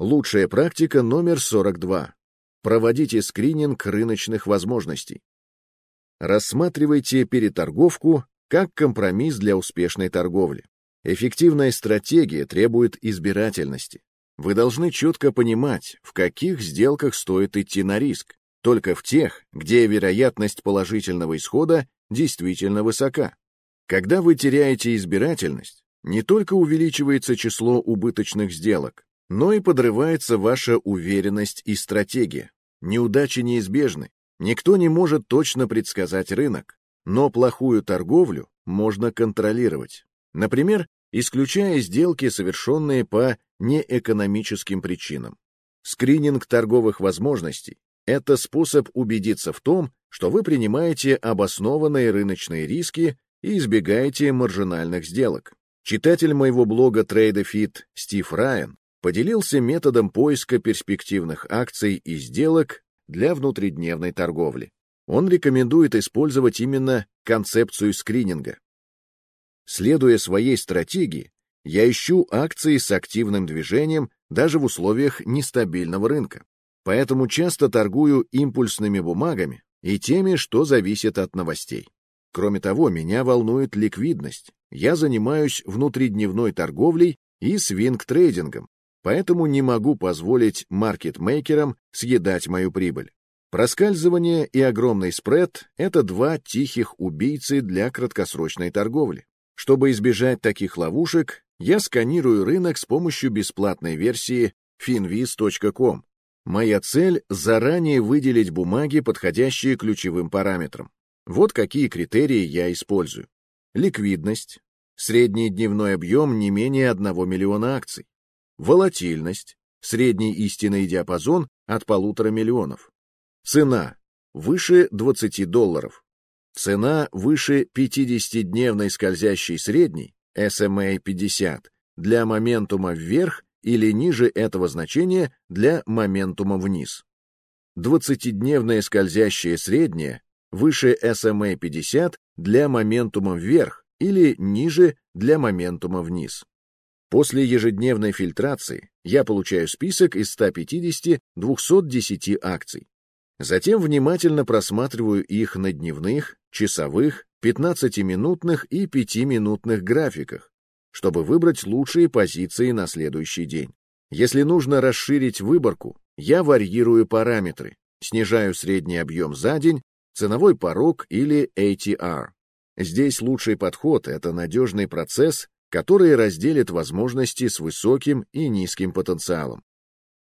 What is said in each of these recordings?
Лучшая практика номер 42. Проводите скрининг рыночных возможностей. Рассматривайте переторговку как компромисс для успешной торговли. Эффективная стратегия требует избирательности. Вы должны четко понимать, в каких сделках стоит идти на риск, только в тех, где вероятность положительного исхода действительно высока. Когда вы теряете избирательность, не только увеличивается число убыточных сделок, но и подрывается ваша уверенность и стратегия. Неудачи неизбежны. Никто не может точно предсказать рынок, но плохую торговлю можно контролировать. Например, исключая сделки, совершенные по неэкономическим причинам. Скрининг торговых возможностей – это способ убедиться в том, что вы принимаете обоснованные рыночные риски и избегаете маржинальных сделок. Читатель моего блога TradeFit Стив Райан поделился методом поиска перспективных акций и сделок для внутридневной торговли. Он рекомендует использовать именно концепцию скрининга. Следуя своей стратегии, я ищу акции с активным движением даже в условиях нестабильного рынка. Поэтому часто торгую импульсными бумагами и теми, что зависят от новостей. Кроме того, меня волнует ликвидность. Я занимаюсь внутридневной торговлей и свинг-трейдингом, поэтому не могу позволить маркетмейкерам съедать мою прибыль. Проскальзывание и огромный спред — это два тихих убийцы для краткосрочной торговли. Чтобы избежать таких ловушек, я сканирую рынок с помощью бесплатной версии finviz.com. Моя цель — заранее выделить бумаги, подходящие ключевым параметрам. Вот какие критерии я использую. Ликвидность. Средний дневной объем не менее 1 миллиона акций. Волатильность. Средний истинный диапазон от полутора миллионов. Цена. Выше 20 долларов. Цена выше 50-дневной скользящей средней, SMA 50, для моментума вверх или ниже этого значения для моментума вниз. 20-дневная скользящая средняя выше SMA 50 для моментума вверх или ниже для моментума вниз. После ежедневной фильтрации я получаю список из 150-210 акций. Затем внимательно просматриваю их на дневных, часовых, 15-минутных и 5-минутных графиках, чтобы выбрать лучшие позиции на следующий день. Если нужно расширить выборку, я варьирую параметры, снижаю средний объем за день, ценовой порог или ATR. Здесь лучший подход — это надежный процесс, который разделит возможности с высоким и низким потенциалом.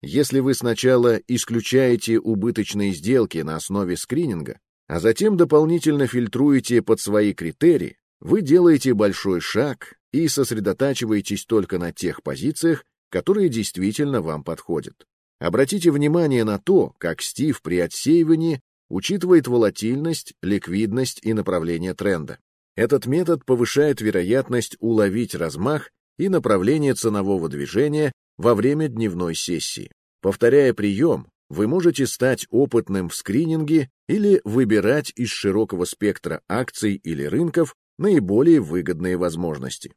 Если вы сначала исключаете убыточные сделки на основе скрининга, а затем дополнительно фильтруете под свои критерии, вы делаете большой шаг и сосредотачиваетесь только на тех позициях, которые действительно вам подходят. Обратите внимание на то, как Стив при отсеивании учитывает волатильность, ликвидность и направление тренда. Этот метод повышает вероятность уловить размах и направление ценового движения во время дневной сессии. Повторяя прием, вы можете стать опытным в скрининге или выбирать из широкого спектра акций или рынков наиболее выгодные возможности.